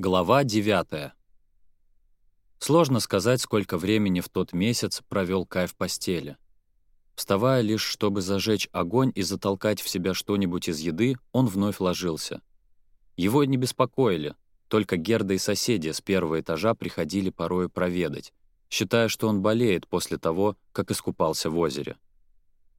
Глава 9. Сложно сказать, сколько времени в тот месяц провел Кай в постели. Вставая лишь, чтобы зажечь огонь и затолкать в себя что-нибудь из еды, он вновь ложился. Его не беспокоили, только Герда и соседи с первого этажа приходили порою проведать, считая, что он болеет после того, как искупался в озере.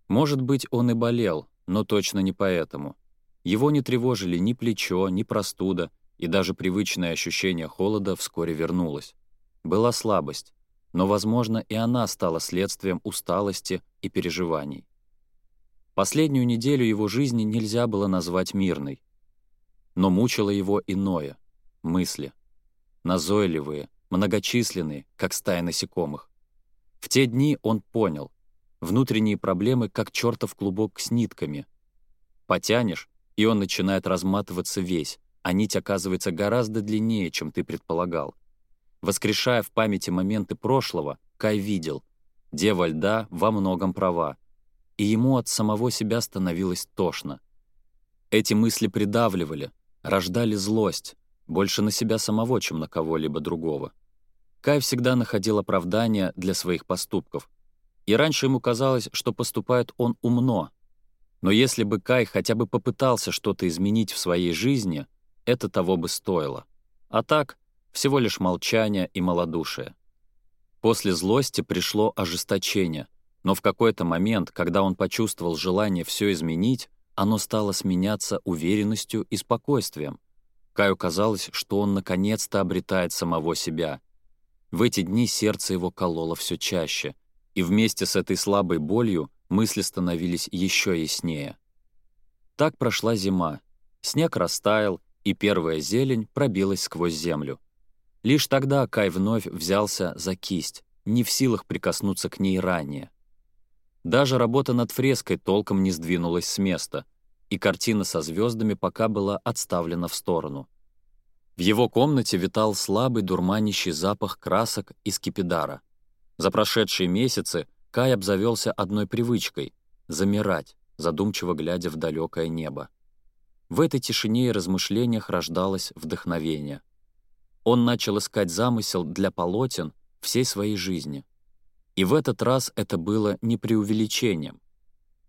Может быть, он и болел, но точно не поэтому. Его не тревожили ни плечо, ни простуда — и даже привычное ощущение холода вскоре вернулось. Была слабость, но, возможно, и она стала следствием усталости и переживаний. Последнюю неделю его жизни нельзя было назвать мирной. Но мучило его иное — мысли. Назойливые, многочисленные, как стая насекомых. В те дни он понял — внутренние проблемы, как чертов клубок с нитками. Потянешь, и он начинает разматываться весь, а нить оказывается гораздо длиннее, чем ты предполагал. Воскрешая в памяти моменты прошлого, Кай видел, Дева Льда во многом права, и ему от самого себя становилось тошно. Эти мысли придавливали, рождали злость, больше на себя самого, чем на кого-либо другого. Кай всегда находил оправдания для своих поступков, и раньше ему казалось, что поступает он умно. Но если бы Кай хотя бы попытался что-то изменить в своей жизни — это того бы стоило. А так, всего лишь молчание и малодушие. После злости пришло ожесточение, но в какой-то момент, когда он почувствовал желание все изменить, оно стало сменяться уверенностью и спокойствием. Каю казалось, что он наконец-то обретает самого себя. В эти дни сердце его кололо все чаще, и вместе с этой слабой болью мысли становились еще яснее. Так прошла зима. Снег растаял, и первая зелень пробилась сквозь землю. Лишь тогда Кай вновь взялся за кисть, не в силах прикоснуться к ней ранее. Даже работа над фреской толком не сдвинулась с места, и картина со звездами пока была отставлена в сторону. В его комнате витал слабый дурманящий запах красок и скипидара. За прошедшие месяцы Кай обзавелся одной привычкой — замирать, задумчиво глядя в далекое небо. В этой тишине и размышлениях рождалось вдохновение. Он начал искать замысел для полотен всей своей жизни. И в этот раз это было не преувеличением.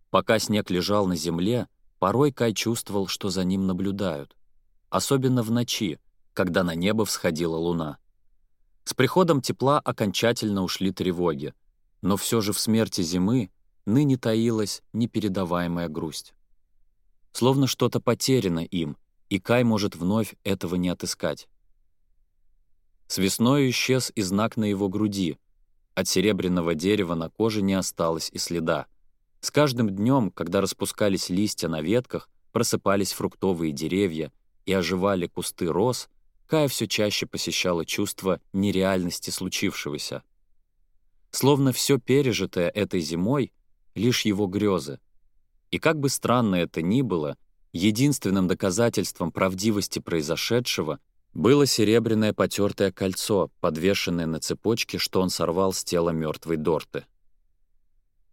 Пока снег лежал на земле, порой Кай чувствовал, что за ним наблюдают. Особенно в ночи, когда на небо всходила луна. С приходом тепла окончательно ушли тревоги, но все же в смерти зимы ныне таилась непередаваемая грусть. Словно что-то потеряно им, и Кай может вновь этого не отыскать. С весной исчез и знак на его груди. От серебряного дерева на коже не осталось и следа. С каждым днем, когда распускались листья на ветках, просыпались фруктовые деревья и оживали кусты роз, Кая все чаще посещало чувство нереальности случившегося. Словно все пережитое этой зимой — лишь его грезы — и как бы странно это ни было, единственным доказательством правдивости произошедшего было серебряное потертое кольцо, подвешенное на цепочке, что он сорвал с тела мертвой Дорты.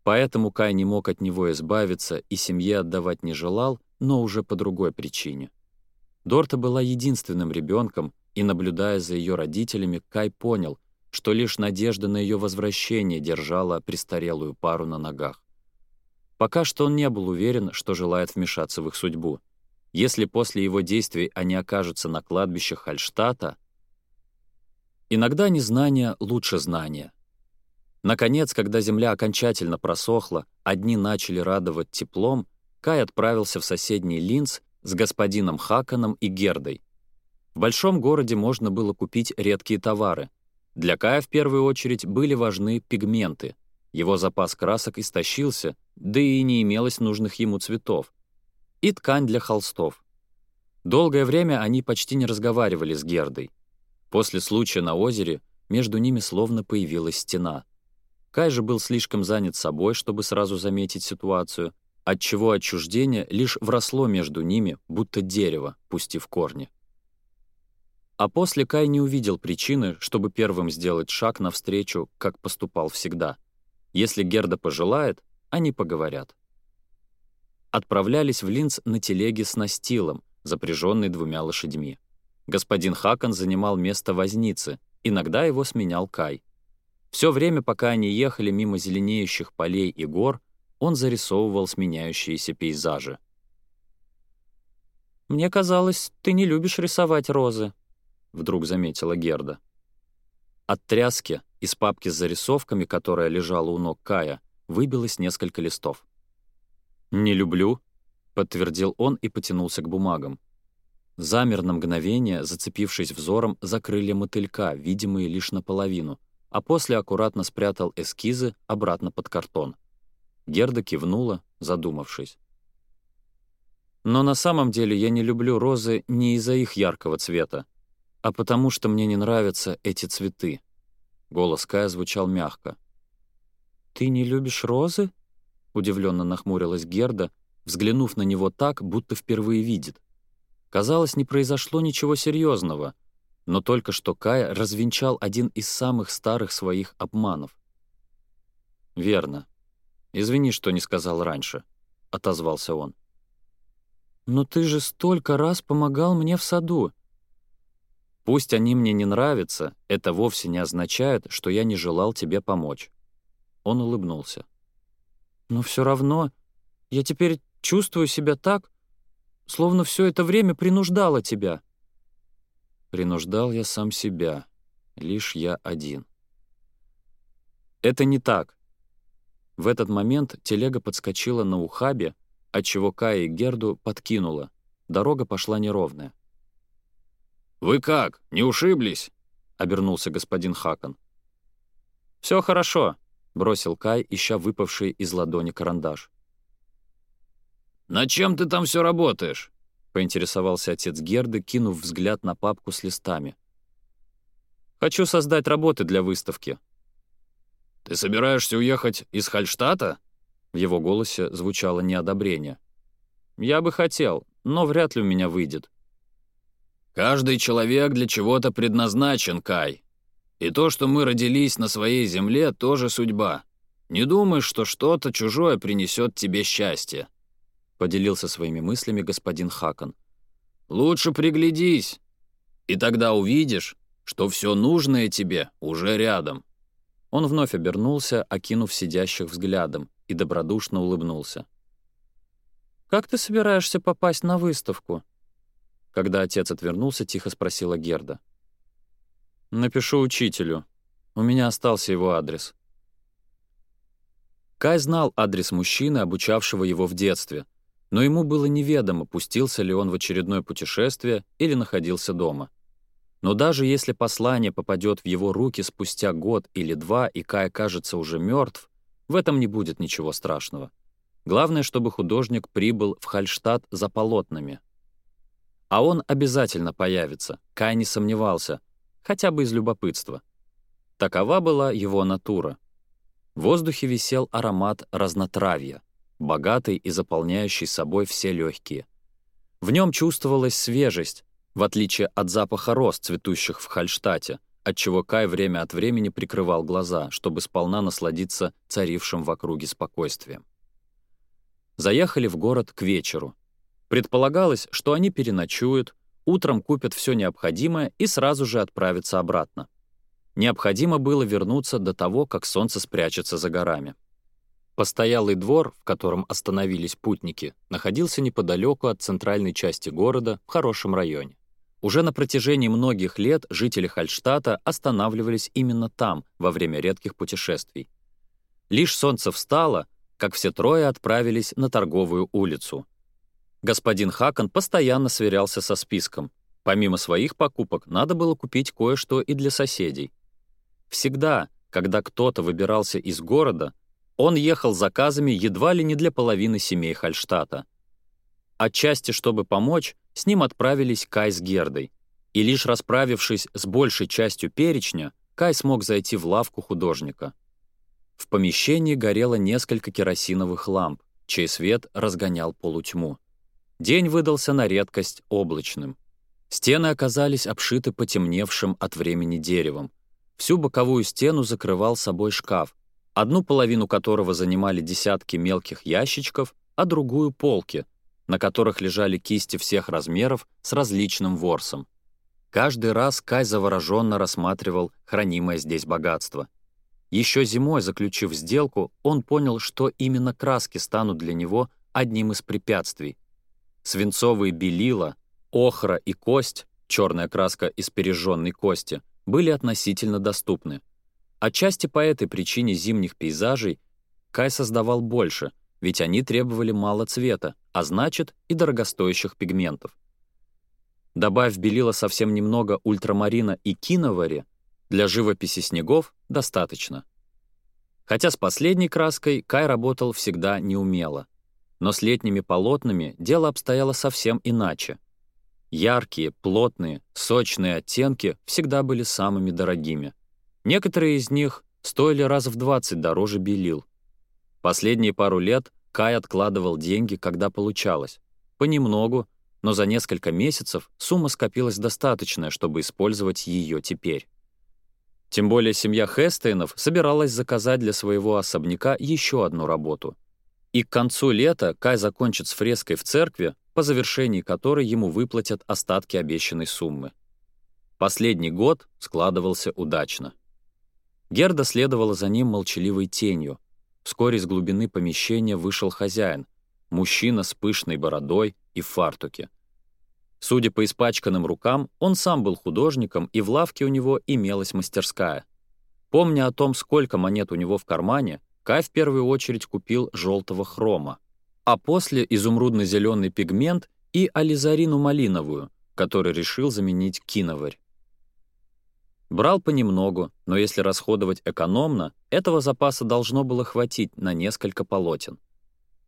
Поэтому Кай не мог от него избавиться и семье отдавать не желал, но уже по другой причине. Дорта была единственным ребенком, и, наблюдая за ее родителями, Кай понял, что лишь надежда на ее возвращение держала престарелую пару на ногах. Пока что он не был уверен, что желает вмешаться в их судьбу. Если после его действий они окажутся на кладбище Хальштата... Иногда незнание лучше знания. Наконец, когда земля окончательно просохла, одни начали радовать теплом, Кай отправился в соседний Линц с господином Хаканом и Гердой. В большом городе можно было купить редкие товары. Для Кая в первую очередь были важны пигменты. Его запас красок истощился — да и не имелось нужных ему цветов, и ткань для холстов. Долгое время они почти не разговаривали с Гердой. После случая на озере между ними словно появилась стена. Кай же был слишком занят собой, чтобы сразу заметить ситуацию, отчего отчуждение лишь вросло между ними, будто дерево, пустив корни. А после Кай не увидел причины, чтобы первым сделать шаг навстречу, как поступал всегда. Если Герда пожелает, они поговорят. Отправлялись в Линц на телеге с настилом, запряженной двумя лошадьми. Господин Хакон занимал место возницы, иногда его сменял Кай. Все время, пока они ехали мимо зеленеющих полей и гор, он зарисовывал сменяющиеся пейзажи. «Мне казалось, ты не любишь рисовать розы», — вдруг заметила Герда. От тряски из папки с зарисовками, которая лежала у ног Кая, Выбилось несколько листов. «Не люблю», — подтвердил он и потянулся к бумагам. Замер на мгновение, зацепившись взором закрыли крылья мотылька, видимые лишь наполовину, а после аккуратно спрятал эскизы обратно под картон. Герда кивнула, задумавшись. «Но на самом деле я не люблю розы не из-за их яркого цвета, а потому что мне не нравятся эти цветы». Голос Кая звучал мягко. «Ты не любишь розы?» — удивленно нахмурилась Герда, взглянув на него так, будто впервые видит. Казалось, не произошло ничего серьезного, но только что Кая развенчал один из самых старых своих обманов. «Верно. Извини, что не сказал раньше», — отозвался он. «Но ты же столько раз помогал мне в саду», Пусть они мне не нравятся, это вовсе не означает, что я не желал тебе помочь. Он улыбнулся. «Но все равно я теперь чувствую себя так, словно все это время принуждала тебя». «Принуждал я сам себя, лишь я один». «Это не так». В этот момент телега подскочила на ухабе, отчего Кая и Герду подкинула. Дорога пошла неровная. «Вы как, не ушиблись?» — обернулся господин Хакон. «Все хорошо», бросил Кай, ища выпавший из ладони карандаш. «На чем ты там все работаешь?» — поинтересовался отец Герды, кинув взгляд на папку с листами. «Хочу создать работы для выставки». «Ты собираешься уехать из Хальштата?» В его голосе звучало неодобрение. «Я бы хотел, но вряд ли у меня выйдет». «Каждый человек для чего-то предназначен, Кай», и то, что мы родились на своей земле, тоже судьба. Не думай, что что-то чужое принесет тебе счастье», — поделился своими мыслями господин Хакон. «Лучше приглядись, и тогда увидишь, что все нужное тебе уже рядом». Он вновь обернулся, окинув сидящих взглядом, и добродушно улыбнулся. «Как ты собираешься попасть на выставку?» Когда отец отвернулся, тихо спросила Герда. Напишу учителю. У меня остался его адрес. Кай знал адрес мужчины, обучавшего его в детстве, но ему было неведомо, пустился ли он в очередное путешествие или находился дома. Но даже если послание попадет в его руки спустя год или два, и Кай кажется уже мертв, в этом не будет ничего страшного. Главное, чтобы художник прибыл в Хальштадт за полотнами. А он обязательно появится, Кай не сомневался, хотя бы из любопытства. Такова была его натура. В воздухе висел аромат разнотравья, богатый и заполняющий собой все легкие. В нем чувствовалась свежесть, в отличие от запаха роз, цветущих в Хальштате, отчего Кай время от времени прикрывал глаза, чтобы сполна насладиться царившим в округе спокойствием. Заехали в город к вечеру. Предполагалось, что они переночуют, утром купят все необходимое и сразу же отправятся обратно. Необходимо было вернуться до того, как солнце спрячется за горами. Постоялый двор, в котором остановились путники, находился неподалеку от центральной части города в хорошем районе. Уже на протяжении многих лет жители Хальштата останавливались именно там во время редких путешествий. Лишь солнце встало, как все трое отправились на торговую улицу — Господин Хакон постоянно сверялся со списком. Помимо своих покупок, надо было купить кое-что и для соседей. Всегда, когда кто-то выбирался из города, он ехал заказами едва ли не для половины семей Хальштата. Отчасти, чтобы помочь, с ним отправились Кай с Гердой. И лишь расправившись с большей частью перечня, Кай смог зайти в лавку художника. В помещении горело несколько керосиновых ламп, чей свет разгонял полутьму. День выдался на редкость облачным. Стены оказались обшиты потемневшим от времени деревом. Всю боковую стену закрывал собой шкаф, одну половину которого занимали десятки мелких ящичков, а другую — полки, на которых лежали кисти всех размеров с различным ворсом. Каждый раз Кай завороженно рассматривал хранимое здесь богатство. Еще зимой, заключив сделку, он понял, что именно краски станут для него одним из препятствий — свинцовые белила, охра и кость, черная краска из пережженной кости, были относительно доступны. Отчасти по этой причине зимних пейзажей Кай создавал больше, ведь они требовали мало цвета, а значит и дорогостоящих пигментов. Добавь белила совсем немного ультрамарина и киновари, для живописи снегов достаточно. Хотя с последней краской Кай работал всегда неумело — но с летними полотнами дело обстояло совсем иначе. Яркие, плотные, сочные оттенки всегда были самыми дорогими. Некоторые из них стоили раз в 20 дороже белил. Последние пару лет Кай откладывал деньги, когда получалось. Понемногу, но за несколько месяцев сумма скопилась достаточная, чтобы использовать ее теперь. Тем более семья Хестейнов собиралась заказать для своего особняка еще одну работу — и к концу лета Кай закончит с фреской в церкви, по завершении которой ему выплатят остатки обещанной суммы. Последний год складывался удачно. Герда следовала за ним молчаливой тенью. Вскоре из глубины помещения вышел хозяин, мужчина с пышной бородой и фартуке. Судя по испачканным рукам, он сам был художником, и в лавке у него имелась мастерская. Помня о том, сколько монет у него в кармане, Кай в первую очередь купил желтого хрома, а после изумрудно-зеленый пигмент и ализарину малиновую, который решил заменить киноварь. Брал понемногу, но если расходовать экономно, этого запаса должно было хватить на несколько полотен.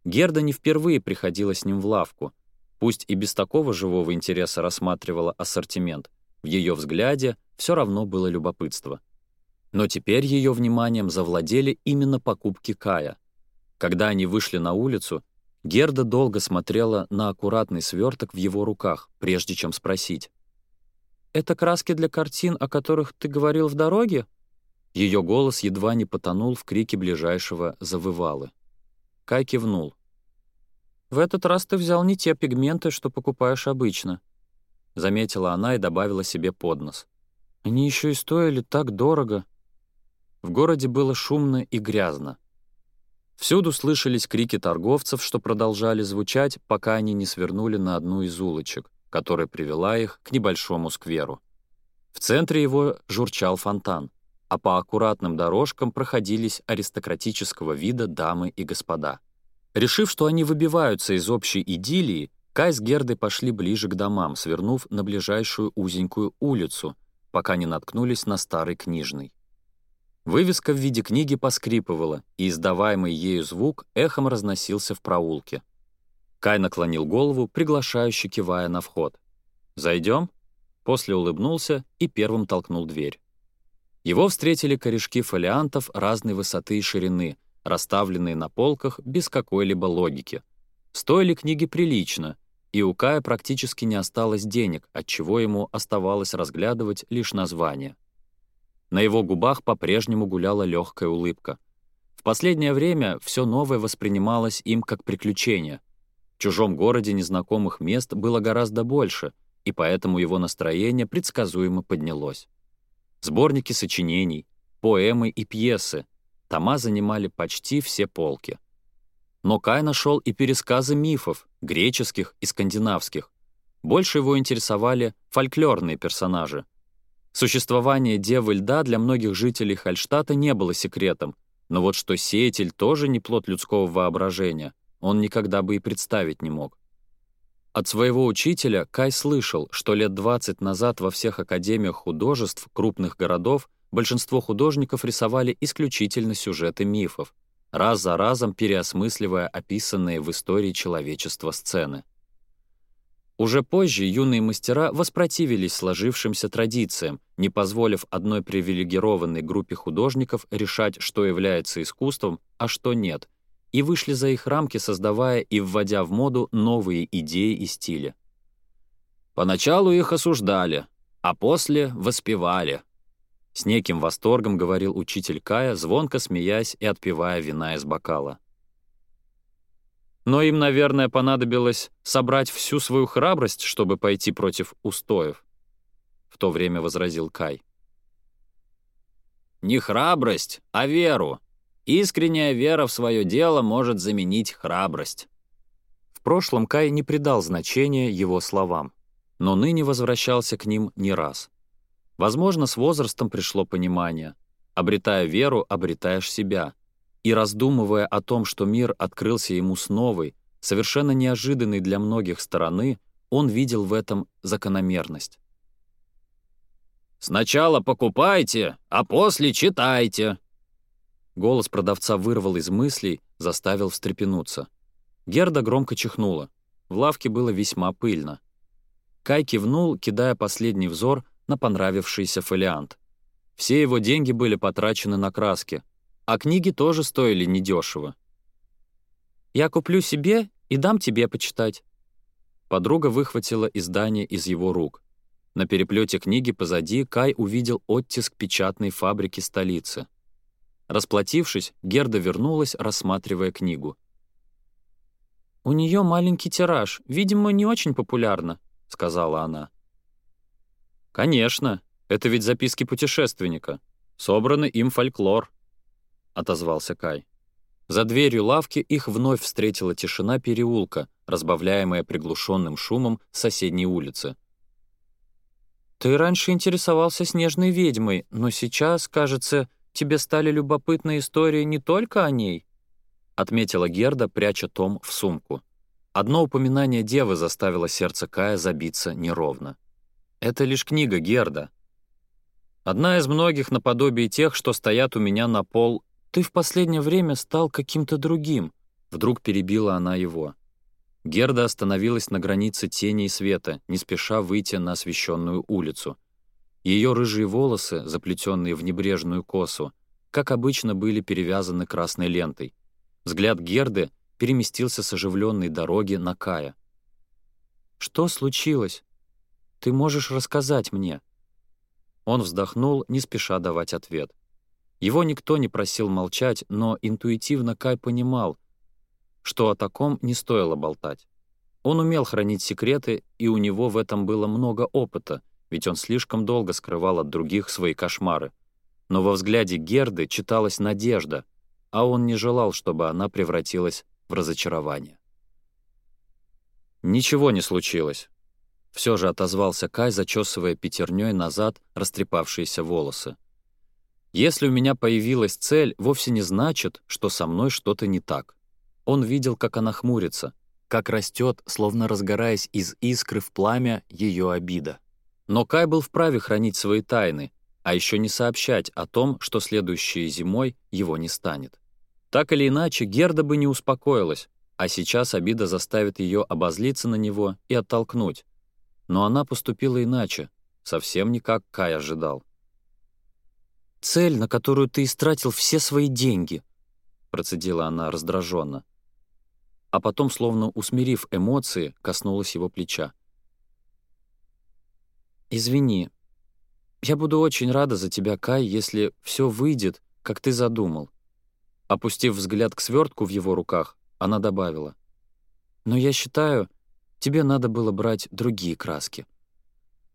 Герда не впервые приходила с ним в лавку, пусть и без такого живого интереса рассматривала ассортимент, в ее взгляде все равно было любопытство — но теперь ее вниманием завладели именно покупки Кая. Когда они вышли на улицу, Герда долго смотрела на аккуратный сверток в его руках, прежде чем спросить. «Это краски для картин, о которых ты говорил в дороге?» Ее голос едва не потонул в крике ближайшего завывалы. Кай кивнул. «В этот раз ты взял не те пигменты, что покупаешь обычно», — заметила она и добавила себе под нос. «Они еще и стоили так дорого». В городе было шумно и грязно. Всюду слышались крики торговцев, что продолжали звучать, пока они не свернули на одну из улочек, которая привела их к небольшому скверу. В центре его журчал фонтан, а по аккуратным дорожкам проходились аристократического вида дамы и господа. Решив, что они выбиваются из общей идиллии, Кай с Гердой пошли ближе к домам, свернув на ближайшую узенькую улицу, пока не наткнулись на старый книжный. Вывеска в виде книги поскрипывала, и издаваемый ею звук эхом разносился в проулке. Кай наклонил голову, приглашающе кивая на вход. «Зайдем?» После улыбнулся и первым толкнул дверь. Его встретили корешки фолиантов разной высоты и ширины, расставленные на полках без какой-либо логики. Стоили книги прилично, и у Кая практически не осталось денег, отчего ему оставалось разглядывать лишь название. На его губах по-прежнему гуляла легкая улыбка. В последнее время все новое воспринималось им как приключение. В чужом городе незнакомых мест было гораздо больше, и поэтому его настроение предсказуемо поднялось. Сборники сочинений, поэмы и пьесы, тома занимали почти все полки. Но Кай нашел и пересказы мифов, греческих и скандинавских. Больше его интересовали фольклорные персонажи — Существование Девы Льда для многих жителей Хальштата не было секретом, но вот что сеятель тоже не плод людского воображения, он никогда бы и представить не мог. От своего учителя Кай слышал, что лет 20 назад во всех академиях художеств крупных городов большинство художников рисовали исключительно сюжеты мифов, раз за разом переосмысливая описанные в истории человечества сцены. Уже позже юные мастера воспротивились сложившимся традициям, не позволив одной привилегированной группе художников решать, что является искусством, а что нет, и вышли за их рамки, создавая и вводя в моду новые идеи и стили. Поначалу их осуждали, а после воспевали. С неким восторгом говорил учитель Кая, звонко смеясь и отпивая вина из бокала но им, наверное, понадобилось собрать всю свою храбрость, чтобы пойти против устоев», — в то время возразил Кай. «Не храбрость, а веру. Искренняя вера в свое дело может заменить храбрость». В прошлом Кай не придал значения его словам, но ныне возвращался к ним не раз. Возможно, с возрастом пришло понимание. Обретая веру, обретаешь себя — и раздумывая о том, что мир открылся ему с новой, совершенно неожиданной для многих стороны, он видел в этом закономерность. «Сначала покупайте, а после читайте!» Голос продавца вырвал из мыслей, заставил встрепенуться. Герда громко чихнула. В лавке было весьма пыльно. Кай кивнул, кидая последний взор на понравившийся фолиант. Все его деньги были потрачены на краски, а книги тоже стоили недешево. «Я куплю себе и дам тебе почитать». Подруга выхватила издание из его рук. На переплете книги позади Кай увидел оттиск печатной фабрики столицы. Расплатившись, Герда вернулась, рассматривая книгу. «У нее маленький тираж, видимо, не очень популярно», — сказала она. «Конечно, это ведь записки путешественника. Собраны им фольклор», — отозвался Кай. За дверью лавки их вновь встретила тишина переулка, разбавляемая приглушенным шумом соседней улицы. «Ты раньше интересовался снежной ведьмой, но сейчас, кажется, тебе стали любопытны истории не только о ней», — отметила Герда, пряча Том в сумку. Одно упоминание девы заставило сердце Кая забиться неровно. «Это лишь книга Герда. Одна из многих наподобие тех, что стоят у меня на пол «Ты в последнее время стал каким-то другим», — вдруг перебила она его. Герда остановилась на границе тени и света, не спеша выйти на освещенную улицу. Ее рыжие волосы, заплетенные в небрежную косу, как обычно, были перевязаны красной лентой. Взгляд Герды переместился с оживленной дороги на Кая. «Что случилось? Ты можешь рассказать мне?» Он вздохнул, не спеша давать ответ. Его никто не просил молчать, но интуитивно Кай понимал, что о таком не стоило болтать. Он умел хранить секреты, и у него в этом было много опыта, ведь он слишком долго скрывал от других свои кошмары. Но во взгляде Герды читалась надежда, а он не желал, чтобы она превратилась в разочарование. «Ничего не случилось», — все же отозвался Кай, зачесывая пятерней назад растрепавшиеся волосы. Если у меня появилась цель, вовсе не значит, что со мной что-то не так. Он видел, как она хмурится, как растет, словно разгораясь из искры в пламя, ее обида. Но Кай был вправе хранить свои тайны, а еще не сообщать о том, что следующей зимой его не станет. Так или иначе, Герда бы не успокоилась, а сейчас обида заставит ее обозлиться на него и оттолкнуть. Но она поступила иначе, совсем не как Кай ожидал. Цель, на которую ты истратил все свои деньги», — процедила она раздраженно. А потом, словно усмирив эмоции, коснулась его плеча. «Извини, я буду очень рада за тебя, Кай, если все выйдет, как ты задумал». Опустив взгляд к свертку в его руках, она добавила. «Но я считаю, тебе надо было брать другие краски».